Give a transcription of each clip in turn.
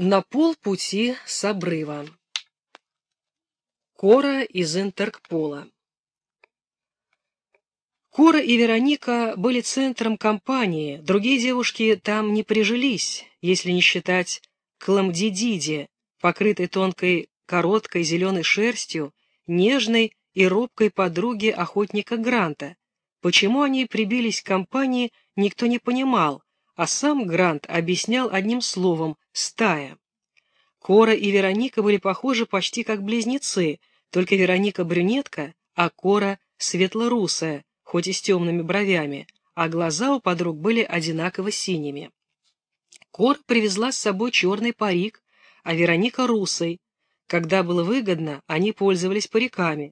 На полпути с обрыва. Кора из Интерпола. Кора и Вероника были центром компании, другие девушки там не прижились, если не считать Кламдидиди, покрытой тонкой короткой зеленой шерстью, нежной и робкой подруги охотника Гранта. Почему они прибились к компании, никто не понимал, а сам Грант объяснял одним словом «стая». Кора и Вероника были похожи почти как близнецы, только Вероника брюнетка, а Кора светлорусая, хоть и с темными бровями, а глаза у подруг были одинаково синими. Кора привезла с собой черный парик, а Вероника русой. Когда было выгодно, они пользовались париками.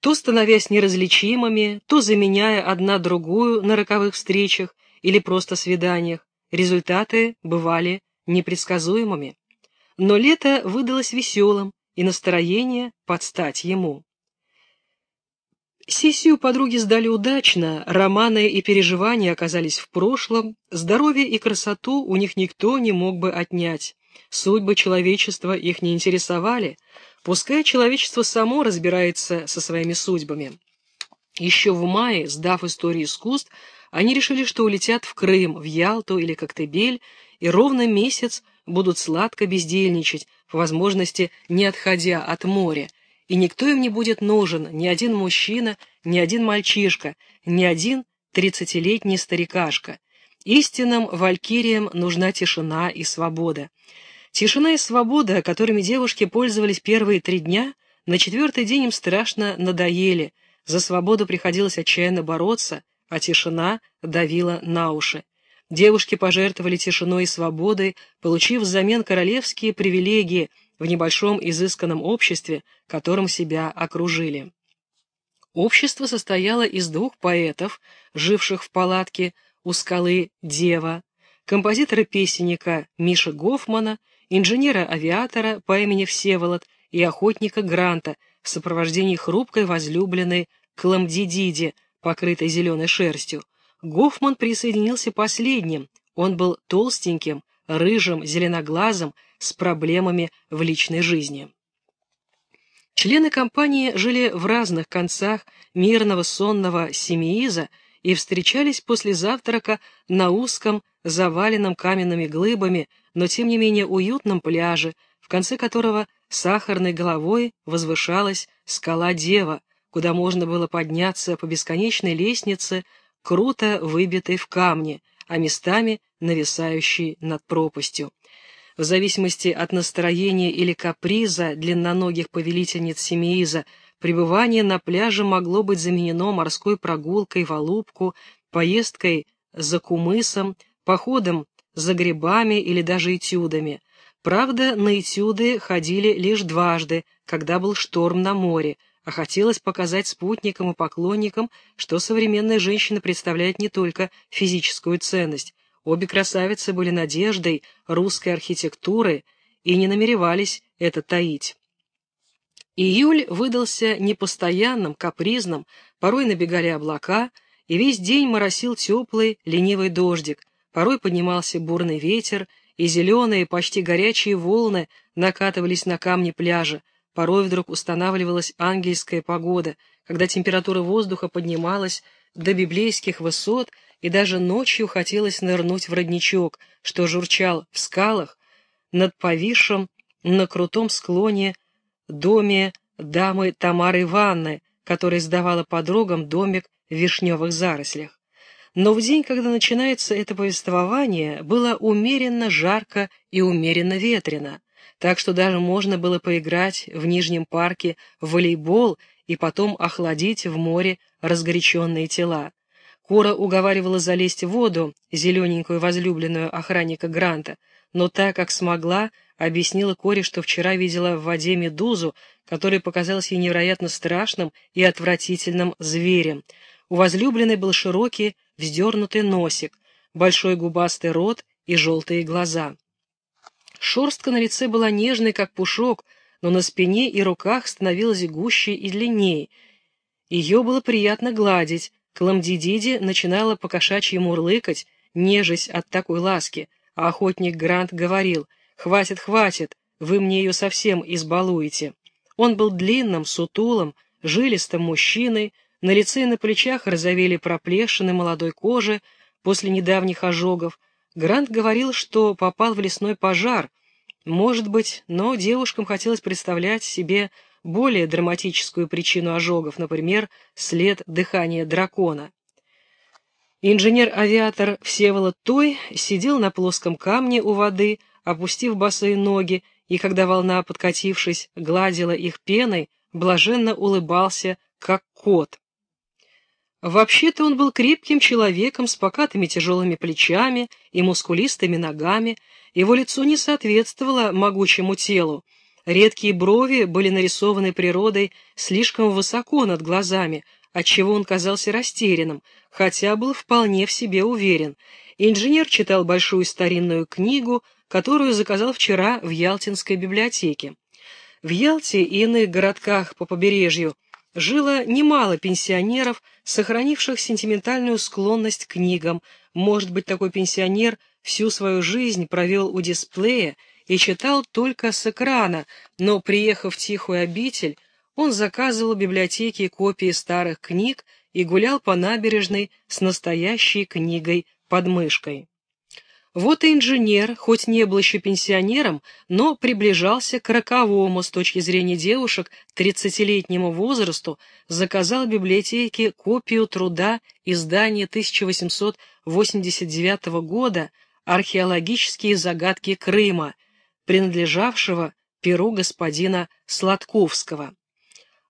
То становясь неразличимыми, то заменяя одна другую на роковых встречах, или просто свиданиях, результаты бывали непредсказуемыми. Но лето выдалось веселым, и настроение под стать ему. Сессию подруги сдали удачно, романы и переживания оказались в прошлом, здоровье и красоту у них никто не мог бы отнять. Судьбы человечества их не интересовали, пускай человечество само разбирается со своими судьбами. Еще в мае, сдав историю искусств, они решили, что улетят в Крым, в Ялту или Коктебель, и ровно месяц будут сладко бездельничать, по возможности не отходя от моря, и никто им не будет нужен, ни один мужчина, ни один мальчишка, ни один тридцатилетний старикашка. Истинным валькириям нужна тишина и свобода. Тишина и свобода, которыми девушки пользовались первые три дня, на четвертый день им страшно надоели, за свободу приходилось отчаянно бороться, а тишина давила на уши. Девушки пожертвовали тишиной и свободой, получив взамен королевские привилегии в небольшом изысканном обществе, которым себя окружили. Общество состояло из двух поэтов, живших в палатке у скалы Дева, композитора-песенника Миши Гофмана, инженера-авиатора по имени Всеволод и охотника Гранта в сопровождении хрупкой возлюбленной Кламдидиди, покрытой зеленой шерстью. Гофман присоединился последним. Он был толстеньким, рыжим, зеленоглазым, с проблемами в личной жизни. Члены компании жили в разных концах мирного сонного Семииза и встречались после завтрака на узком, заваленном каменными глыбами, но тем не менее уютном пляже, в конце которого сахарной головой возвышалась скала Дева, куда можно было подняться по бесконечной лестнице, круто выбитой в камне, а местами нависающей над пропастью. В зависимости от настроения или каприза длинноногих повелительниц Семииза, пребывание на пляже могло быть заменено морской прогулкой в Алубку, поездкой за кумысом, походом за грибами или даже этюдами. Правда, на этюды ходили лишь дважды, когда был шторм на море, а хотелось показать спутникам и поклонникам, что современная женщина представляет не только физическую ценность. Обе красавицы были надеждой русской архитектуры и не намеревались это таить. Июль выдался непостоянным, капризным, порой набегали облака, и весь день моросил теплый, ленивый дождик, порой поднимался бурный ветер, и зеленые, почти горячие волны накатывались на камни пляжа, Порой вдруг устанавливалась ангельская погода, когда температура воздуха поднималась до библейских высот, и даже ночью хотелось нырнуть в родничок, что журчал в скалах над повисшим на крутом склоне доме дамы Тамары Ивановны, которая сдавала подругам домик в вишневых зарослях. Но в день, когда начинается это повествование, было умеренно жарко и умеренно ветрено так что даже можно было поиграть в Нижнем парке в волейбол и потом охладить в море разгоряченные тела. Кора уговаривала залезть в воду, зелененькую возлюбленную охранника Гранта, но так как смогла, объяснила Коре, что вчера видела в воде медузу, которая показалась ей невероятно страшным и отвратительным зверем. У возлюбленной был широкий, вздернутый носик, большой губастый рот и желтые глаза. Шерстка на лице была нежной, как пушок, но на спине и руках становилась гуще и длиннее. Ее было приятно гладить, Кламдидиди начинала покошачьи мурлыкать, нежесть от такой ласки, а охотник Грант говорил «Хватит, хватит, вы мне ее совсем избалуете». Он был длинным, сутулым, жилистым мужчиной, на лице и на плечах розовели проплешины молодой кожи после недавних ожогов. Грант говорил, что попал в лесной пожар. Может быть, но девушкам хотелось представлять себе более драматическую причину ожогов, например, след дыхания дракона. Инженер-авиатор Всеволод Той сидел на плоском камне у воды, опустив босые ноги, и когда волна, подкатившись, гладила их пеной, блаженно улыбался, как кот. Вообще-то он был крепким человеком с покатыми тяжелыми плечами и мускулистыми ногами, его лицо не соответствовало могучему телу, редкие брови были нарисованы природой слишком высоко над глазами, отчего он казался растерянным, хотя был вполне в себе уверен. Инженер читал большую старинную книгу, которую заказал вчера в Ялтинской библиотеке. В Ялте и иных городках по побережью жило немало пенсионеров, сохранивших сентиментальную склонность к книгам. Может быть, такой пенсионер всю свою жизнь провел у дисплея и читал только с экрана, но, приехав в тихую обитель, он заказывал в библиотеке копии старых книг и гулял по набережной с настоящей книгой под мышкой. Вот и инженер, хоть не был еще пенсионером, но приближался к роковому с точки зрения девушек тридцатилетнему возрасту, заказал в библиотеке копию труда издания 1889 года «Археологические загадки Крыма», принадлежавшего перу господина Сладковского.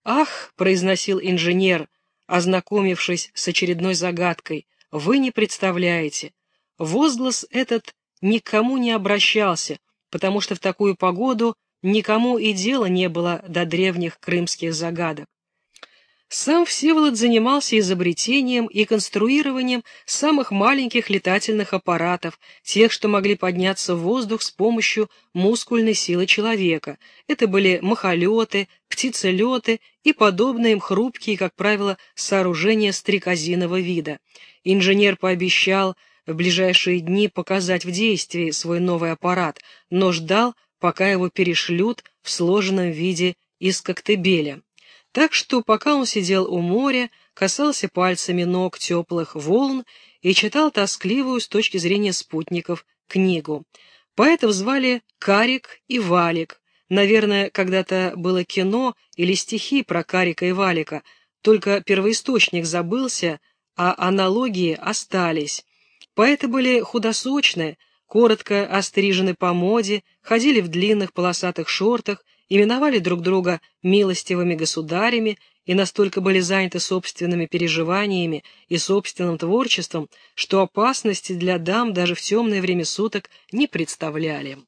«Ах», — произносил инженер, ознакомившись с очередной загадкой, — «вы не представляете». Возглас этот никому не обращался, потому что в такую погоду никому и дела не было до древних крымских загадок. Сам Всеволод занимался изобретением и конструированием самых маленьких летательных аппаратов, тех, что могли подняться в воздух с помощью мускульной силы человека. Это были махолеты, птицелеты и подобные им хрупкие, как правило, сооружения стрекозиного вида. Инженер пообещал в ближайшие дни показать в действии свой новый аппарат, но ждал, пока его перешлют в сложенном виде из коктебеля. Так что, пока он сидел у моря, касался пальцами ног теплых волн и читал тоскливую с точки зрения спутников книгу. Поэтов звали Карик и Валик. Наверное, когда-то было кино или стихи про Карика и Валика, только первоисточник забылся, а аналогии остались. Поэты были худосочные, коротко острижены по моде, ходили в длинных полосатых шортах, именовали друг друга милостивыми государями и настолько были заняты собственными переживаниями и собственным творчеством, что опасности для дам даже в темное время суток не представляли.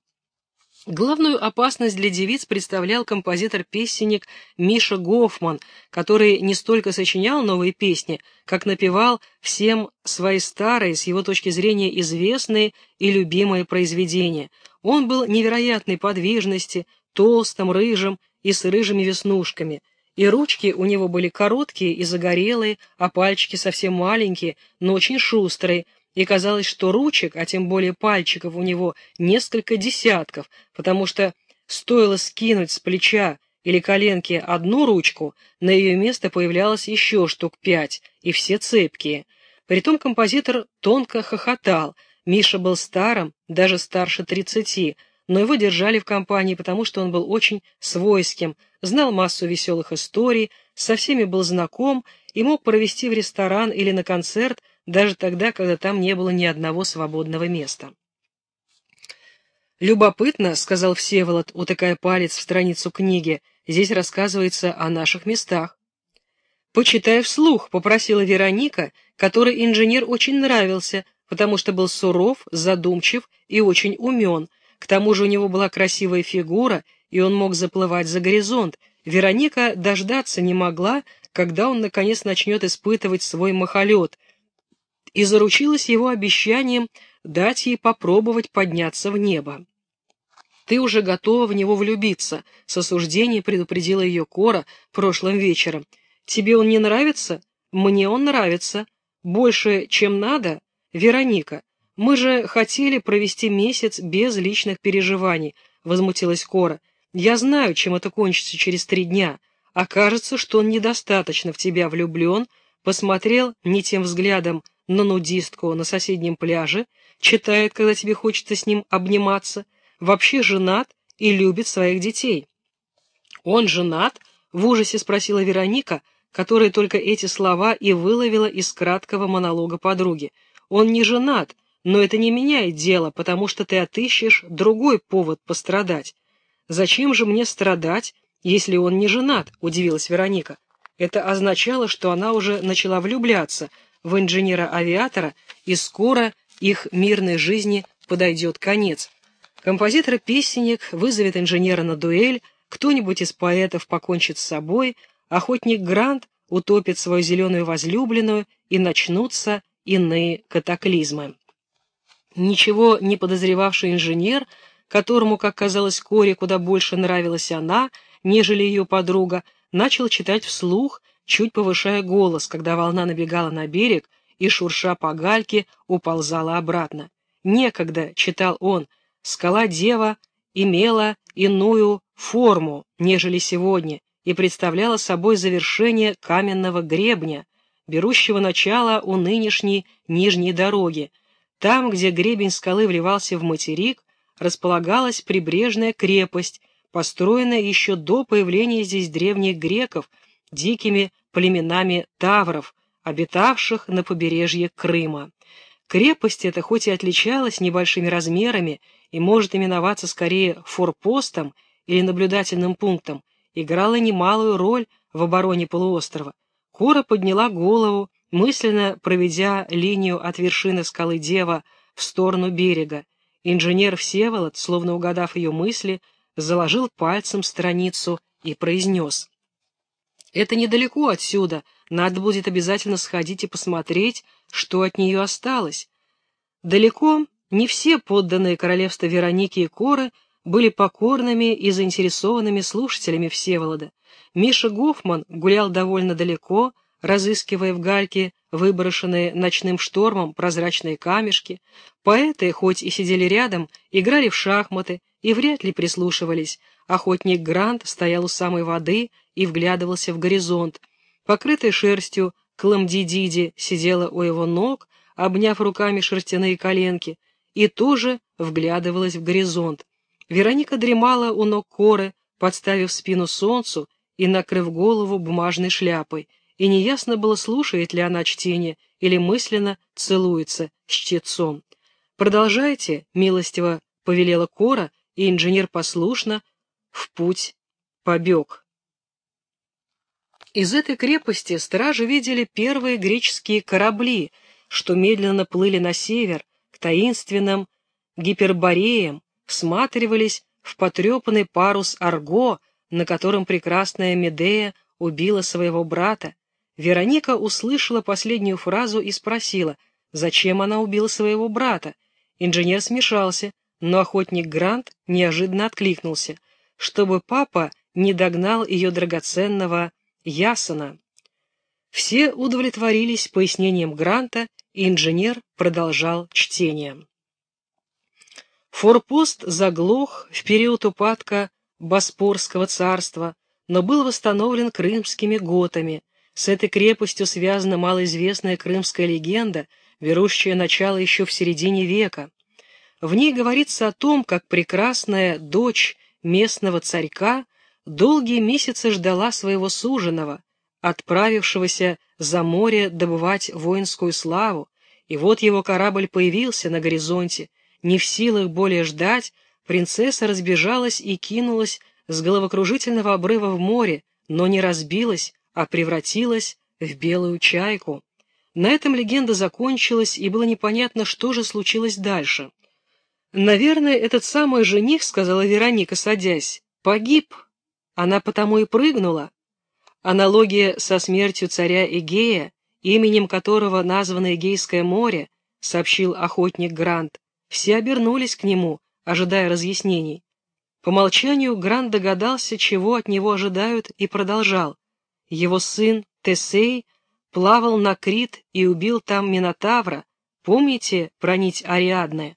Главную опасность для девиц представлял композитор-песенник Миша Гофман, который не столько сочинял новые песни, как напевал всем свои старые, с его точки зрения известные и любимые произведения. Он был невероятной подвижности, толстым, рыжим и с рыжими веснушками, и ручки у него были короткие и загорелые, а пальчики совсем маленькие, но очень шустрые, и казалось, что ручек, а тем более пальчиков у него несколько десятков, потому что стоило скинуть с плеча или коленки одну ручку, на ее место появлялось еще штук пять, и все цепкие. Притом композитор тонко хохотал, Миша был старым, даже старше тридцати, но его держали в компании, потому что он был очень свойским, знал массу веселых историй, со всеми был знаком и мог провести в ресторан или на концерт даже тогда, когда там не было ни одного свободного места. «Любопытно», — сказал Всеволод, утыкая палец в страницу книги, — «здесь рассказывается о наших местах». «Почитай вслух», — попросила Вероника, которой инженер очень нравился, потому что был суров, задумчив и очень умен, к тому же у него была красивая фигура, и он мог заплывать за горизонт. Вероника дождаться не могла, когда он, наконец, начнет испытывать свой махолет, и заручилась его обещанием дать ей попробовать подняться в небо. «Ты уже готова в него влюбиться», — с осуждением предупредила ее Кора прошлым вечером. «Тебе он не нравится? Мне он нравится. Больше, чем надо? Вероника, Мы же хотели провести месяц без личных переживаний, возмутилась Кора. Я знаю, чем это кончится через три дня. Окажется, что он недостаточно в тебя влюблен, посмотрел не тем взглядом на нудистку на соседнем пляже, читает, когда тебе хочется с ним обниматься, вообще женат и любит своих детей. Он женат? В ужасе спросила Вероника, которая только эти слова и выловила из краткого монолога подруги. Он не женат, но это не меняет дело, потому что ты отыщешь другой повод пострадать. Зачем же мне страдать, если он не женат, удивилась Вероника. Это означало, что она уже начала влюбляться в инженера-авиатора, и скоро их мирной жизни подойдет конец. Композитор-песенник вызовет инженера на дуэль, кто-нибудь из поэтов покончит с собой, охотник Грант утопит свою зеленую возлюбленную, и начнутся иные катаклизмы. Ничего не подозревавший инженер, которому, как казалось Коре, куда больше нравилась она, нежели ее подруга, начал читать вслух, чуть повышая голос, когда волна набегала на берег и, шурша по гальке, уползала обратно. «Некогда», — читал он, — «скала-дева имела иную форму, нежели сегодня, и представляла собой завершение каменного гребня, берущего начало у нынешней нижней дороги. Там, где гребень скалы вливался в материк, располагалась прибрежная крепость, построенная еще до появления здесь древних греков, дикими племенами тавров, обитавших на побережье Крыма. Крепость эта хоть и отличалась небольшими размерами и может именоваться скорее форпостом или наблюдательным пунктом, играла немалую роль в обороне полуострова. Кора подняла голову, мысленно проведя линию от вершины скалы Дева в сторону берега. Инженер Всеволод, словно угадав ее мысли, заложил пальцем страницу и произнес. «Это недалеко отсюда, надо будет обязательно сходить и посмотреть, что от нее осталось». Далеко не все подданные королевства Вероники и Коры были покорными и заинтересованными слушателями Всеволода. Миша Гофман гулял довольно далеко, разыскивая в гальке выброшенные ночным штормом прозрачные камешки. Поэты, хоть и сидели рядом, играли в шахматы и вряд ли прислушивались. Охотник Грант стоял у самой воды и вглядывался в горизонт. Покрытая шерстью, Кламдидиди сидела у его ног, обняв руками шерстяные коленки, и тоже вглядывалась в горизонт. Вероника дремала у ног коры, подставив спину солнцу и накрыв голову бумажной шляпой, и неясно было, слушает ли она чтение или мысленно целуется с чтецом. «Продолжайте», — милостиво повелела Кора, и инженер послушно в путь побег. Из этой крепости стражи видели первые греческие корабли, что медленно плыли на север, к таинственным гипербореям, всматривались в потрепанный парус Арго, на котором прекрасная Медея убила своего брата, Вероника услышала последнюю фразу и спросила, зачем она убила своего брата. Инженер смешался, но охотник Грант неожиданно откликнулся, чтобы папа не догнал ее драгоценного Ясона. Все удовлетворились пояснением Гранта, и инженер продолжал чтение. Форпост заглох в период упадка Боспорского царства, но был восстановлен крымскими готами, с этой крепостью связана малоизвестная крымская легенда, берущая начало еще в середине века. В ней говорится о том, как прекрасная дочь местного царька долгие месяцы ждала своего суженого, отправившегося за море добывать воинскую славу, и вот его корабль появился на горизонте. Не в силах более ждать, принцесса разбежалась и кинулась с головокружительного обрыва в море, но не разбилась, а превратилась в белую чайку. На этом легенда закончилась, и было непонятно, что же случилось дальше. «Наверное, этот самый жених, — сказала Вероника, садясь, — погиб. Она потому и прыгнула. Аналогия со смертью царя Эгея, именем которого названо Эгейское море, — сообщил охотник Грант. Все обернулись к нему, ожидая разъяснений. По молчанию Грант догадался, чего от него ожидают, и продолжал. Его сын Тесей плавал на Крит и убил там Минотавра, Помните про нить Ариадны?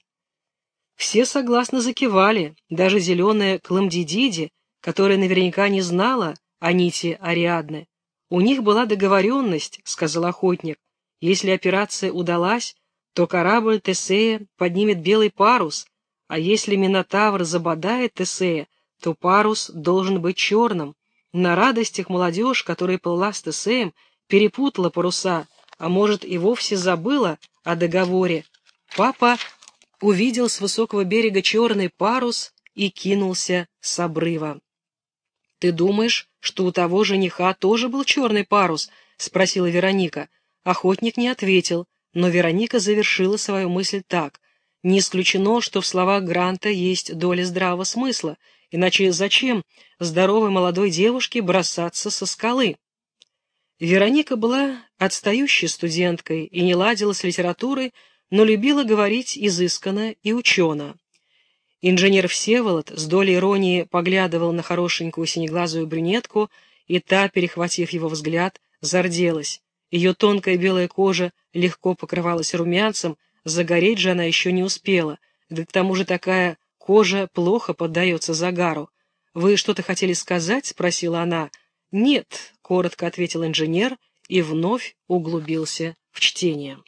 Все согласно закивали, даже зеленая Кламдидиди, которая наверняка не знала о нити Ариадны. У них была договоренность, сказал охотник. Если операция удалась, то корабль Тесея поднимет белый парус, а если Минотавр забодает Тесея, то парус должен быть черным. На радостях молодежь, которая плыла с Тесеем, перепутала паруса, а может и вовсе забыла о договоре. Папа увидел с высокого берега черный парус и кинулся с обрыва. «Ты думаешь, что у того жениха тоже был черный парус?» — спросила Вероника. Охотник не ответил, но Вероника завершила свою мысль так. «Не исключено, что в словах Гранта есть доля здравого смысла, иначе зачем здоровой молодой девушке бросаться со скалы?» Вероника была отстающей студенткой и не ладила с литературой, но любила говорить изысканно и учено. Инженер Всеволод с долей иронии поглядывал на хорошенькую синеглазую брюнетку, и та, перехватив его взгляд, зарделась. Ее тонкая белая кожа легко покрывалась румянцем, загореть же она еще не успела, да к тому же такая кожа плохо поддается загару. «Вы что-то хотели сказать?» — спросила она. «Нет», — коротко ответил инженер и вновь углубился в чтение.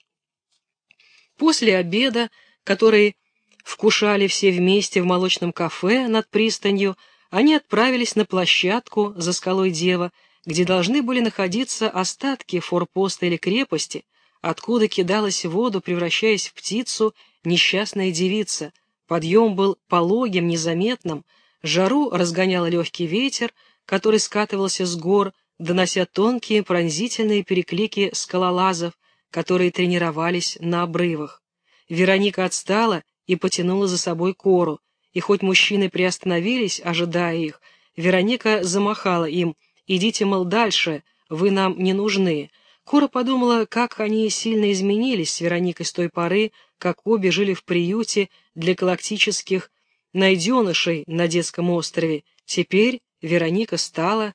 После обеда, который вкушали все вместе в молочном кафе над пристанью, они отправились на площадку за скалой Дева, где должны были находиться остатки форпоста или крепости, откуда кидалась в воду, превращаясь в птицу, несчастная девица. Подъем был пологим, незаметным, жару разгонял легкий ветер, который скатывался с гор, донося тонкие пронзительные переклики скалолазов, которые тренировались на обрывах. Вероника отстала и потянула за собой кору, и хоть мужчины приостановились, ожидая их, Вероника замахала им «Идите, мол, дальше, вы нам не нужны». Кора подумала, как они сильно изменились с Вероникой с той поры, как обе жили в приюте для галактических найденышей на детском острове. Теперь Вероника стала...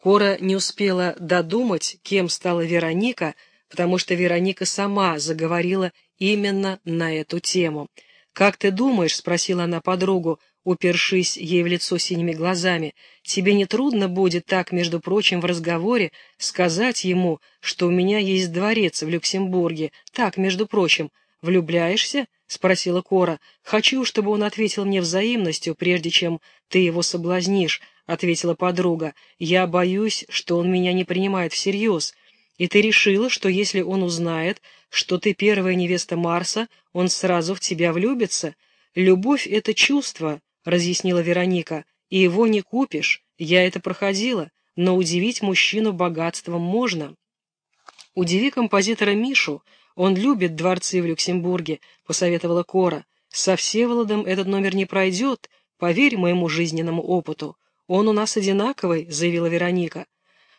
Кора не успела додумать, кем стала Вероника, потому что Вероника сама заговорила именно на эту тему. «Как ты думаешь?» — спросила она подругу, упершись ей в лицо синими глазами. «Тебе не трудно будет так, между прочим, в разговоре сказать ему, что у меня есть дворец в Люксембурге, так, между прочим. Влюбляешься?» — спросила Кора. «Хочу, чтобы он ответил мне взаимностью, прежде чем ты его соблазнишь», — ответила подруга. «Я боюсь, что он меня не принимает всерьез. И ты решила, что если он узнает, что ты первая невеста Марса, он сразу в тебя влюбится? Любовь — это чувство, — разъяснила Вероника, — и его не купишь. Я это проходила, но удивить мужчину богатством можно. Удиви композитора Мишу, он любит дворцы в Люксембурге, — посоветовала Кора. Со Всеволодом этот номер не пройдет, поверь моему жизненному опыту. Он у нас одинаковый, — заявила Вероника.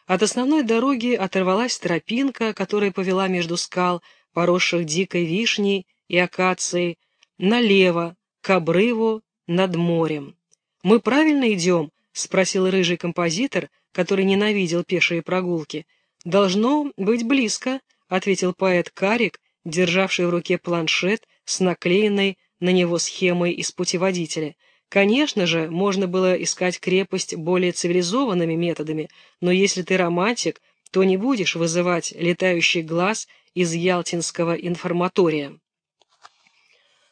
От основной дороги оторвалась тропинка, которая повела между скал, поросших дикой вишней и акацией, налево, к обрыву над морем. «Мы правильно идем?» — спросил рыжий композитор, который ненавидел пешие прогулки. «Должно быть близко», — ответил поэт Карик, державший в руке планшет с наклеенной на него схемой из путеводителя — Конечно же, можно было искать крепость более цивилизованными методами, но если ты романтик, то не будешь вызывать летающий глаз из ялтинского информатория.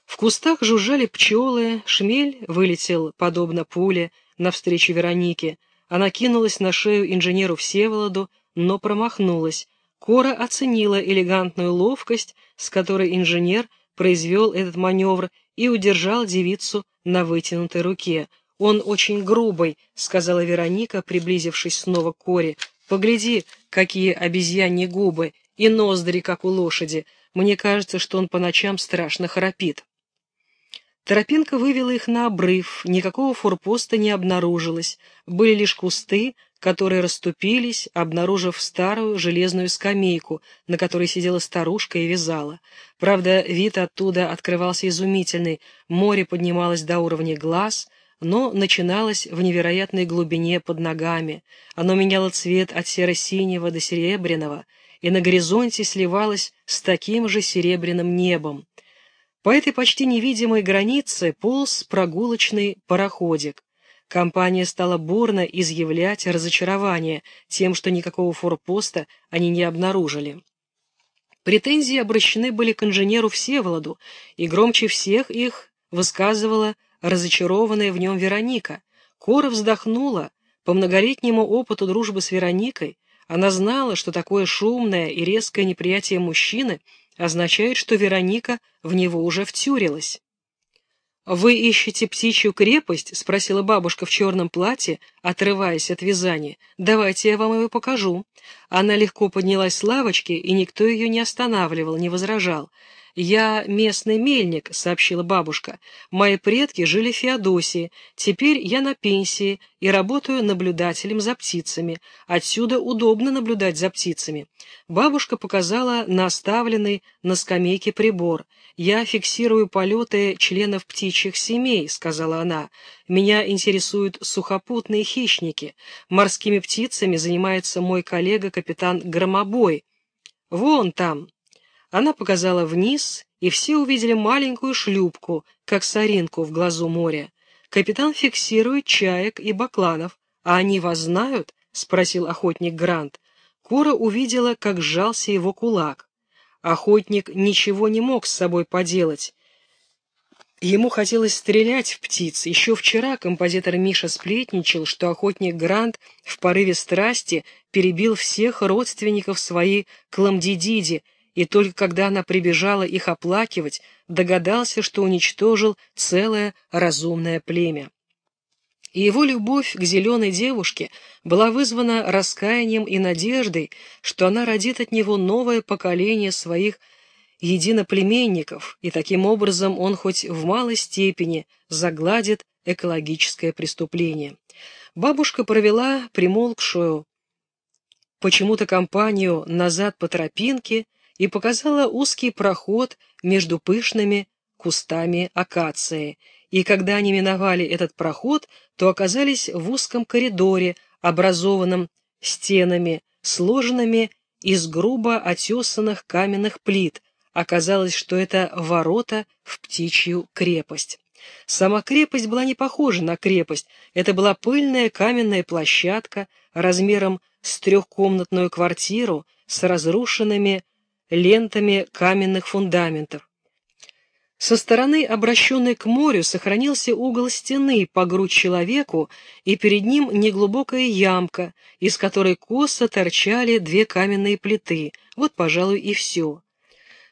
В кустах жужжали пчелы, шмель вылетел, подобно пуле, навстречу Веронике. Она кинулась на шею инженеру Всеволоду, но промахнулась. Кора оценила элегантную ловкость, с которой инженер произвел этот маневр и удержал девицу на вытянутой руке. «Он очень грубый», — сказала Вероника, приблизившись снова к Коре. «Погляди, какие обезьяньи губы и ноздри, как у лошади. Мне кажется, что он по ночам страшно храпит». Тропинка вывела их на обрыв, никакого форпоста не обнаружилось, были лишь кусты, которые расступились, обнаружив старую железную скамейку, на которой сидела старушка и вязала. Правда, вид оттуда открывался изумительный, море поднималось до уровня глаз, но начиналось в невероятной глубине под ногами. Оно меняло цвет от серо-синего до серебряного, и на горизонте сливалась с таким же серебряным небом. По этой почти невидимой границе полз прогулочный пароходик. Компания стала бурно изъявлять разочарование тем, что никакого форпоста они не обнаружили. Претензии обращены были к инженеру Всеволоду, и громче всех их высказывала разочарованная в нем Вероника. Кора вздохнула. По многолетнему опыту дружбы с Вероникой она знала, что такое шумное и резкое неприятие мужчины означает, что Вероника в него уже втюрилась. «Вы ищете птичью крепость?» — спросила бабушка в черном платье, отрываясь от вязания. «Давайте я вам его покажу». Она легко поднялась с лавочки, и никто ее не останавливал, не возражал. «Я местный мельник», — сообщила бабушка. «Мои предки жили в Феодосии. Теперь я на пенсии и работаю наблюдателем за птицами. Отсюда удобно наблюдать за птицами». Бабушка показала на оставленный на скамейке прибор. «Я фиксирую полеты членов птичьих семей», — сказала она. «Меня интересуют сухопутные хищники. Морскими птицами занимается мой коллега-капитан Громобой. Вон там». Она показала вниз, и все увидели маленькую шлюпку, как соринку в глазу моря. Капитан фиксирует чаек и бакланов. «А они вас знают?» — спросил охотник Грант. Кора увидела, как сжался его кулак. Охотник ничего не мог с собой поделать. Ему хотелось стрелять в птиц. Еще вчера композитор Миша сплетничал, что охотник Грант в порыве страсти перебил всех родственников своей Кламдидиди, и только когда она прибежала их оплакивать, догадался, что уничтожил целое разумное племя. И его любовь к зеленой девушке была вызвана раскаянием и надеждой, что она родит от него новое поколение своих единоплеменников, и таким образом он хоть в малой степени загладит экологическое преступление. Бабушка провела примолкшую почему-то компанию назад по тропинке, и показала узкий проход между пышными кустами акации, и когда они миновали этот проход, то оказались в узком коридоре, образованном стенами, сложенными из грубо отесанных каменных плит. Оказалось, что это ворота в птичью крепость. Сама крепость была не похожа на крепость, это была пыльная каменная площадка размером с трехкомнатную квартиру с разрушенными лентами каменных фундаментов. Со стороны, обращенной к морю, сохранился угол стены по грудь человеку, и перед ним неглубокая ямка, из которой косо торчали две каменные плиты. Вот, пожалуй, и все.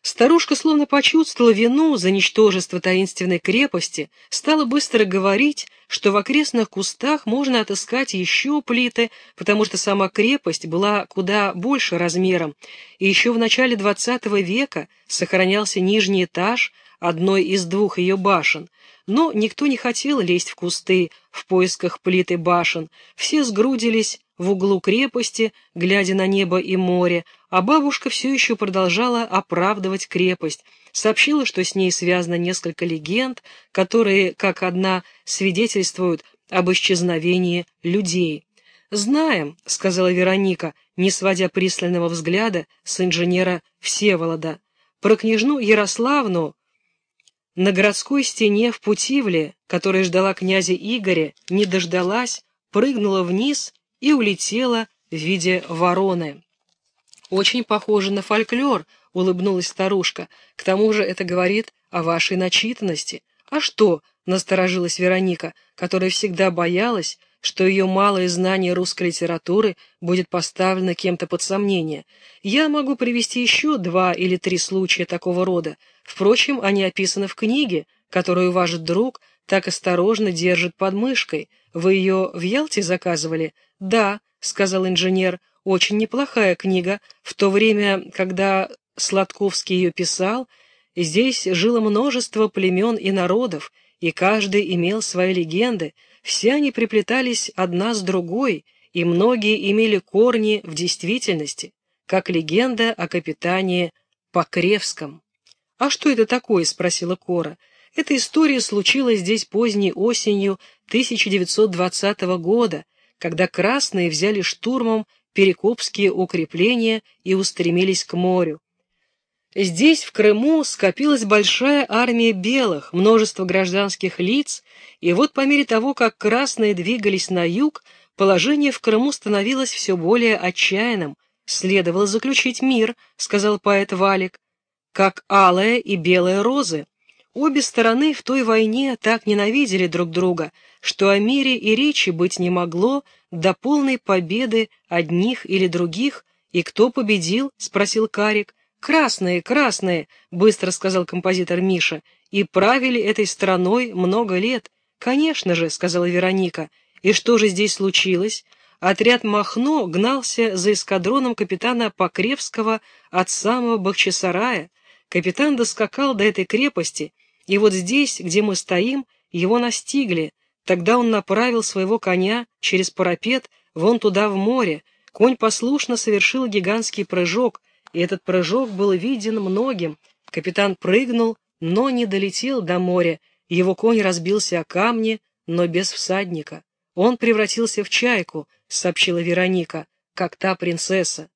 Старушка словно почувствовала вину за ничтожество таинственной крепости, стала быстро говорить, что в окрестных кустах можно отыскать еще плиты, потому что сама крепость была куда больше размером, и еще в начале XX века сохранялся нижний этаж одной из двух ее башен, но никто не хотел лезть в кусты в поисках плиты башен, все сгрудились в углу крепости, глядя на небо и море, а бабушка все еще продолжала оправдывать крепость, сообщила, что с ней связано несколько легенд, которые, как одна, свидетельствуют об исчезновении людей. «Знаем», — сказала Вероника, не сводя пристального взгляда с инженера Всеволода, «про княжну Ярославну на городской стене в Путивле, которая ждала князя Игоря, не дождалась, прыгнула вниз и улетела в виде вороны. «Очень похоже на фольклор», — улыбнулась старушка. «К тому же это говорит о вашей начитанности». «А что?» — насторожилась Вероника, которая всегда боялась, что ее малое знание русской литературы будет поставлено кем-то под сомнение. Я могу привести еще два или три случая такого рода. Впрочем, они описаны в книге, которую ваш друг так осторожно держит под мышкой. Вы ее в Ялте заказывали? Да, сказал инженер, очень неплохая книга. В то время, когда Сладковский ее писал, здесь жило множество племен и народов, и каждый имел свои легенды, все они приплетались одна с другой, и многие имели корни в действительности, как легенда о капитане Покревском. «А что это такое?» — спросила Кора. Эта история случилась здесь поздней осенью 1920 года, когда красные взяли штурмом перекопские укрепления и устремились к морю. Здесь, в Крыму, скопилась большая армия белых, множество гражданских лиц, и вот по мере того, как красные двигались на юг, положение в Крыму становилось все более отчаянным. «Следовало заключить мир», — сказал поэт Валик, — «как алая и белая розы». Обе стороны в той войне так ненавидели друг друга, что о мире и речи быть не могло до полной победы одних или других, и кто победил, спросил Карик. «Красные, красные!» — быстро сказал композитор Миша. «И правили этой страной много лет». «Конечно же», — сказала Вероника. «И что же здесь случилось?» Отряд Махно гнался за эскадроном капитана Покревского от самого Бахчисарая. Капитан доскакал до этой крепости, и вот здесь, где мы стоим, его настигли. Тогда он направил своего коня через парапет вон туда в море. Конь послушно совершил гигантский прыжок — и этот прыжок был виден многим. Капитан прыгнул, но не долетел до моря, его конь разбился о камни, но без всадника. Он превратился в чайку, сообщила Вероника, как та принцесса.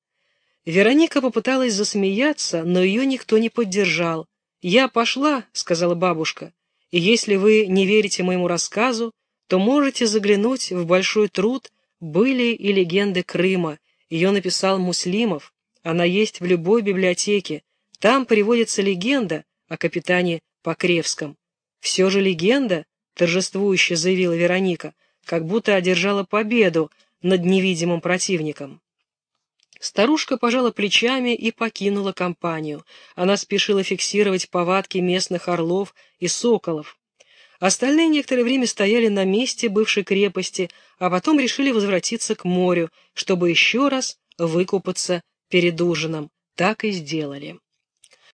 Вероника попыталась засмеяться, но ее никто не поддержал. «Я пошла», — сказала бабушка, — «и если вы не верите моему рассказу, то можете заглянуть в большой труд «Были и легенды Крыма». Ее написал Муслимов. Она есть в любой библиотеке. Там приводится легенда о капитане Покревском. «Все же легенда», — торжествующе заявила Вероника, как будто одержала победу над невидимым противником. Старушка пожала плечами и покинула компанию. Она спешила фиксировать повадки местных орлов и соколов. Остальные некоторое время стояли на месте бывшей крепости, а потом решили возвратиться к морю, чтобы еще раз выкупаться перед ужином. Так и сделали.